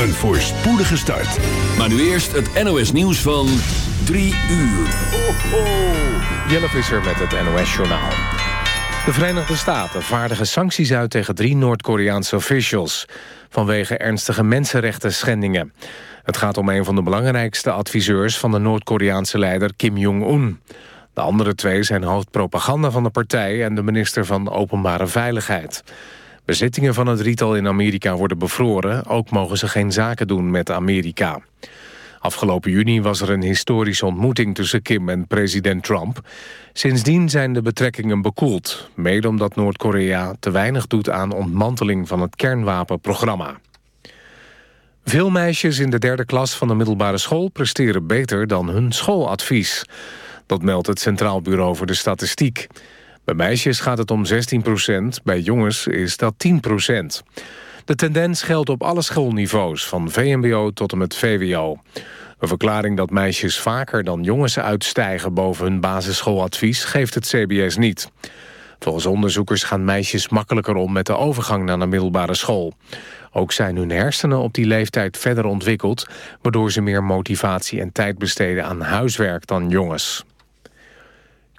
Een voorspoedige start. Maar nu eerst het NOS nieuws van 3 uur. Ho, ho. Jelle Visser met het NOS-journaal. De Verenigde Staten vaardigen sancties uit tegen drie Noord-Koreaanse officials... vanwege ernstige mensenrechten schendingen. Het gaat om een van de belangrijkste adviseurs... van de Noord-Koreaanse leider Kim Jong-un. De andere twee zijn hoofdpropaganda van de partij... en de minister van Openbare Veiligheid. Bezittingen van het rietal in Amerika worden bevroren. Ook mogen ze geen zaken doen met Amerika. Afgelopen juni was er een historische ontmoeting tussen Kim en president Trump. Sindsdien zijn de betrekkingen bekoeld. Mede omdat Noord-Korea te weinig doet aan ontmanteling van het kernwapenprogramma. Veel meisjes in de derde klas van de middelbare school presteren beter dan hun schooladvies. Dat meldt het Centraal Bureau voor de Statistiek. Bij meisjes gaat het om 16 procent, bij jongens is dat 10 procent. De tendens geldt op alle schoolniveaus, van VMBO tot en met VWO. Een verklaring dat meisjes vaker dan jongens uitstijgen boven hun basisschooladvies geeft het CBS niet. Volgens onderzoekers gaan meisjes makkelijker om met de overgang naar de middelbare school. Ook zijn hun hersenen op die leeftijd verder ontwikkeld... waardoor ze meer motivatie en tijd besteden aan huiswerk dan jongens.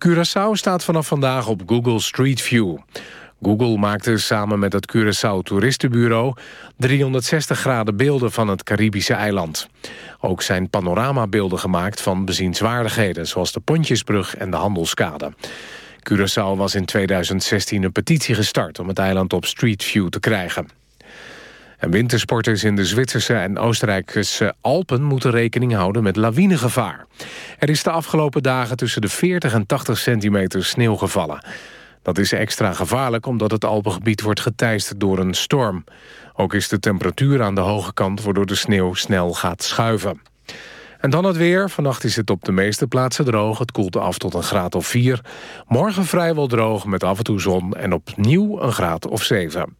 Curaçao staat vanaf vandaag op Google Street View. Google maakte samen met het Curaçao Toeristenbureau 360 graden beelden van het Caribische eiland. Ook zijn panoramabeelden gemaakt van bezienswaardigheden... zoals de Pontjesbrug en de Handelskade. Curaçao was in 2016 een petitie gestart om het eiland op Street View te krijgen. En wintersporters in de Zwitserse en Oostenrijkse Alpen... moeten rekening houden met lawinegevaar. Er is de afgelopen dagen tussen de 40 en 80 centimeter sneeuw gevallen. Dat is extra gevaarlijk omdat het Alpengebied wordt geteisterd door een storm. Ook is de temperatuur aan de hoge kant... waardoor de sneeuw snel gaat schuiven. En dan het weer. Vannacht is het op de meeste plaatsen droog. Het koelt af tot een graad of 4. Morgen vrijwel droog met af en toe zon en opnieuw een graad of 7.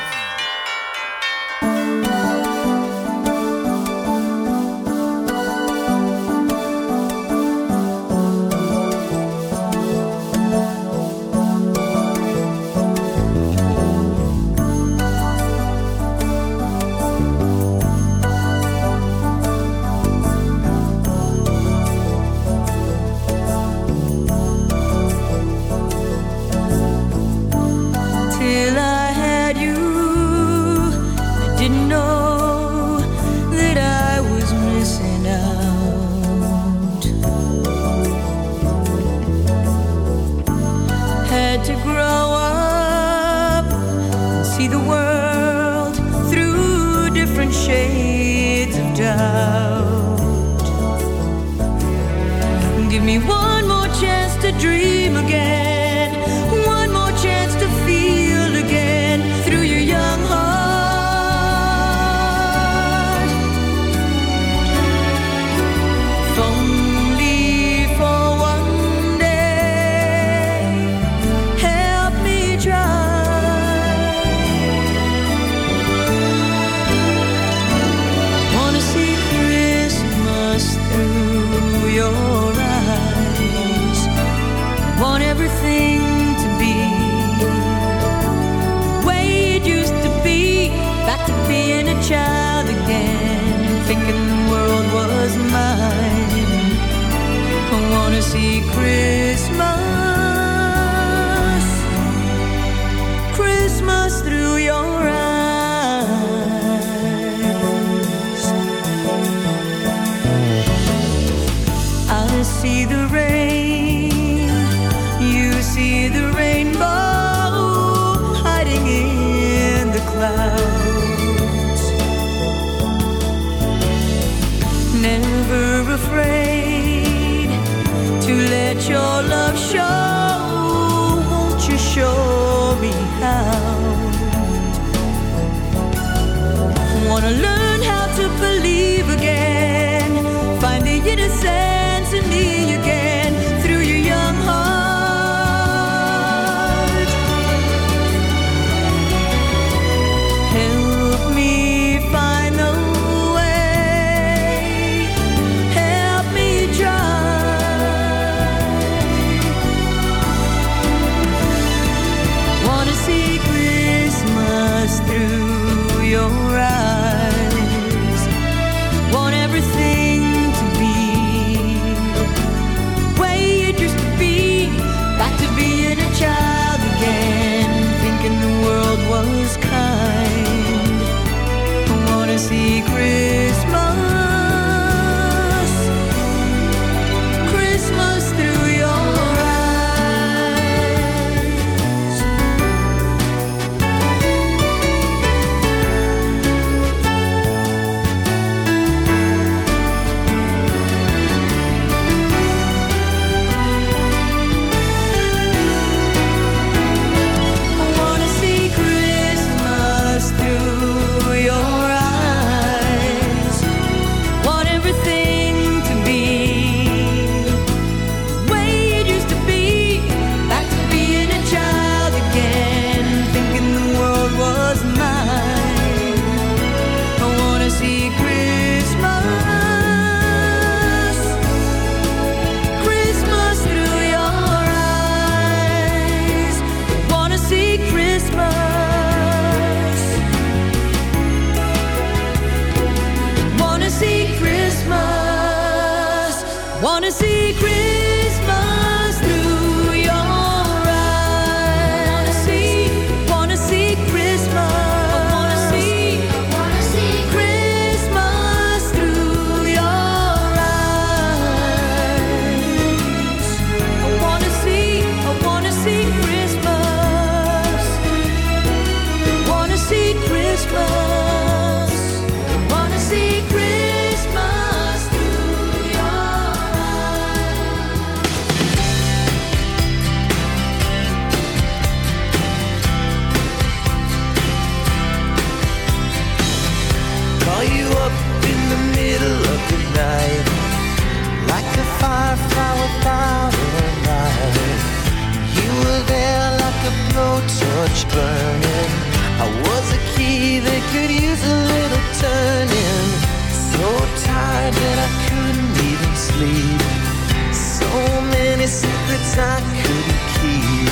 I couldn't keep.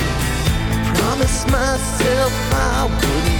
I promised myself I wouldn't.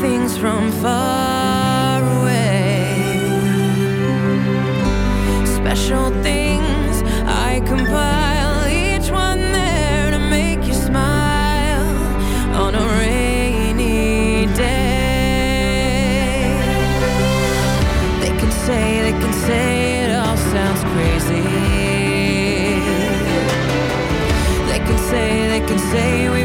things from far away. Special things I compile, each one there to make you smile on a rainy day. They can say, they can say it all sounds crazy. They can say, they can say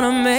gonna make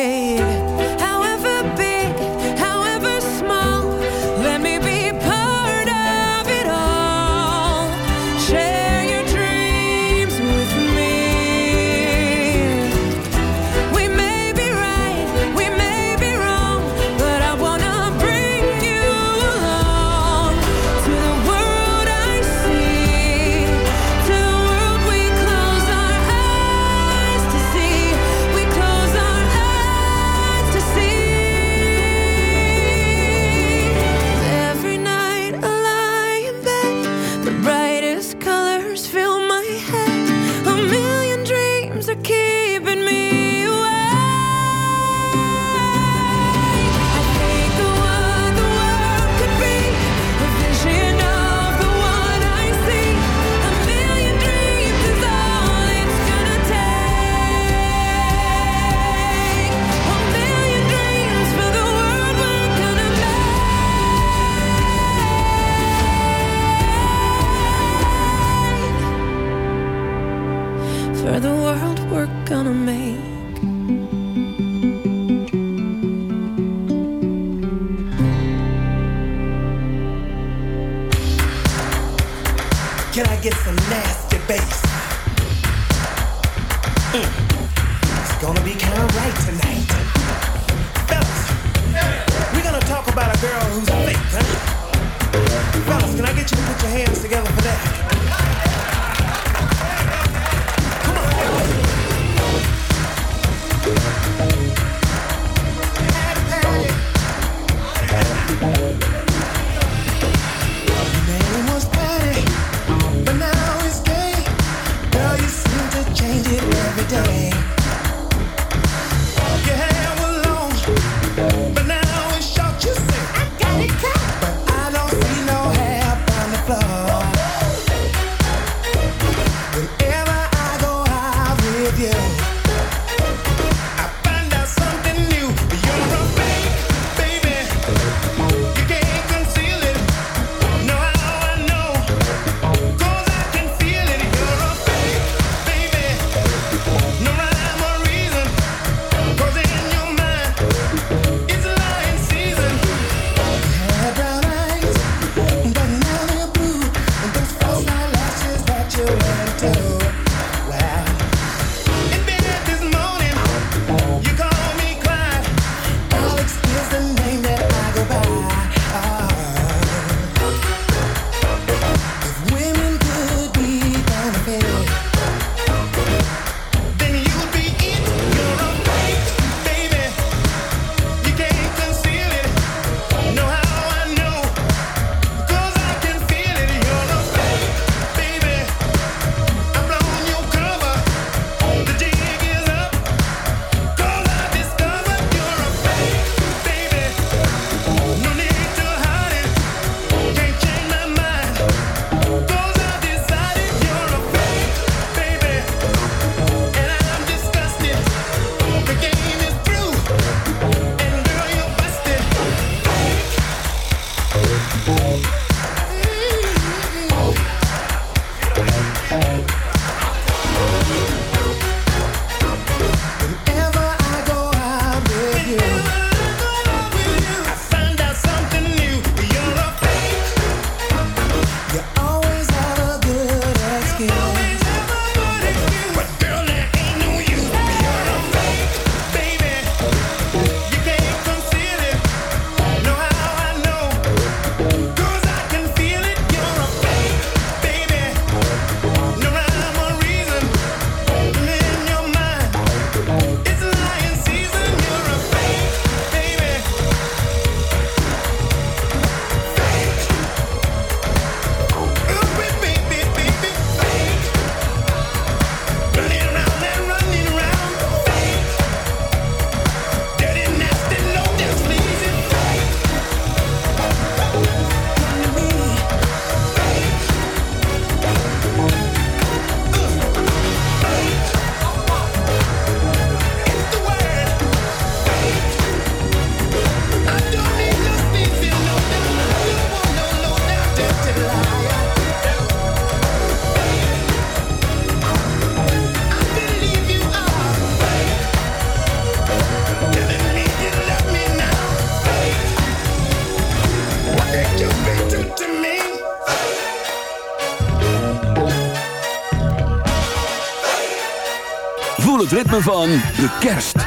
van de kerst.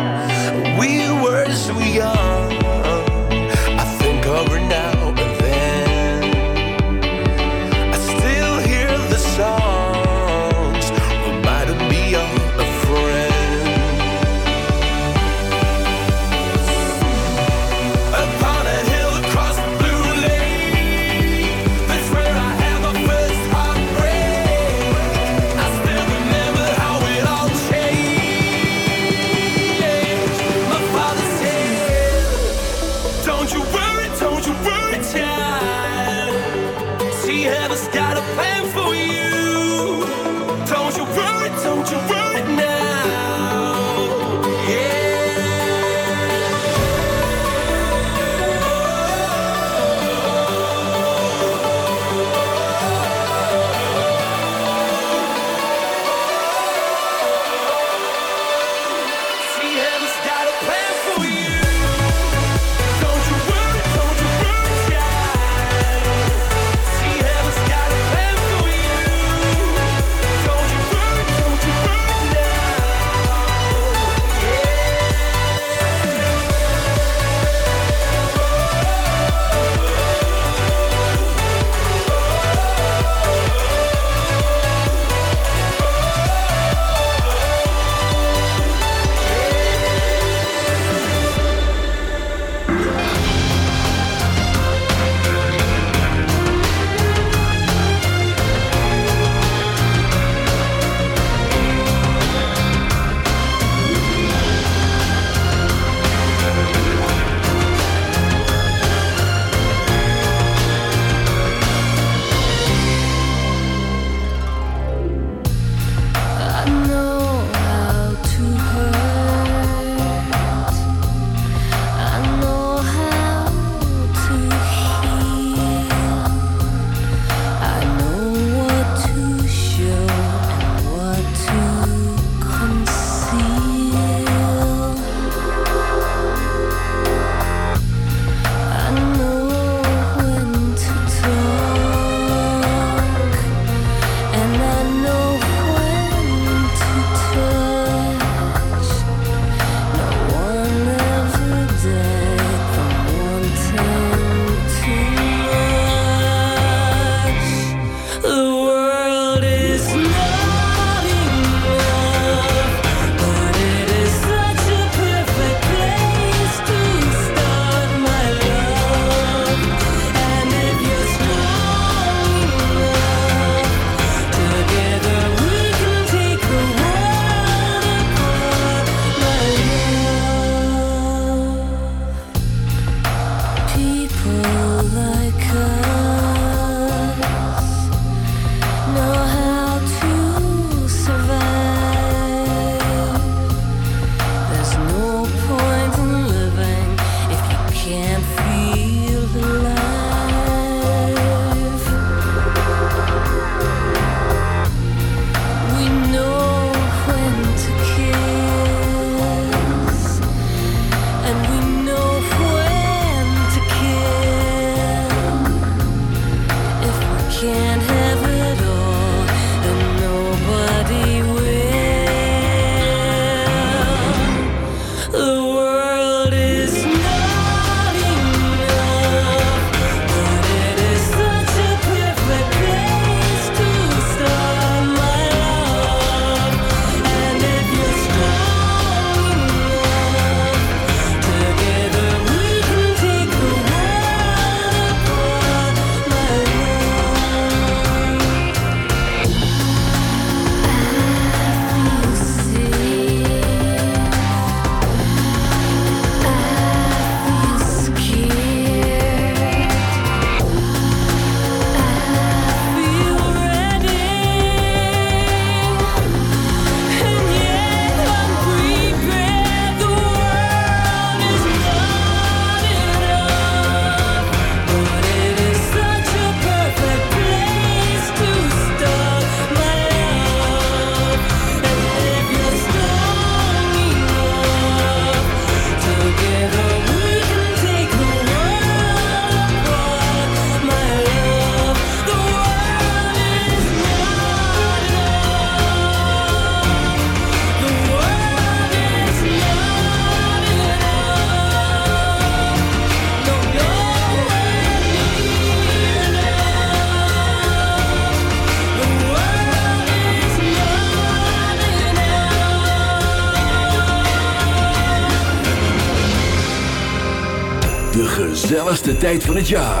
gezelligste tijd van het jaar.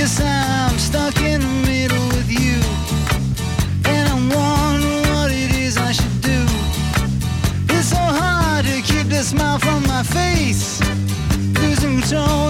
Yes, I'm stuck in the middle with you. And I'm wondering what it is I should do. It's so hard to keep the smile from my face. Losing control.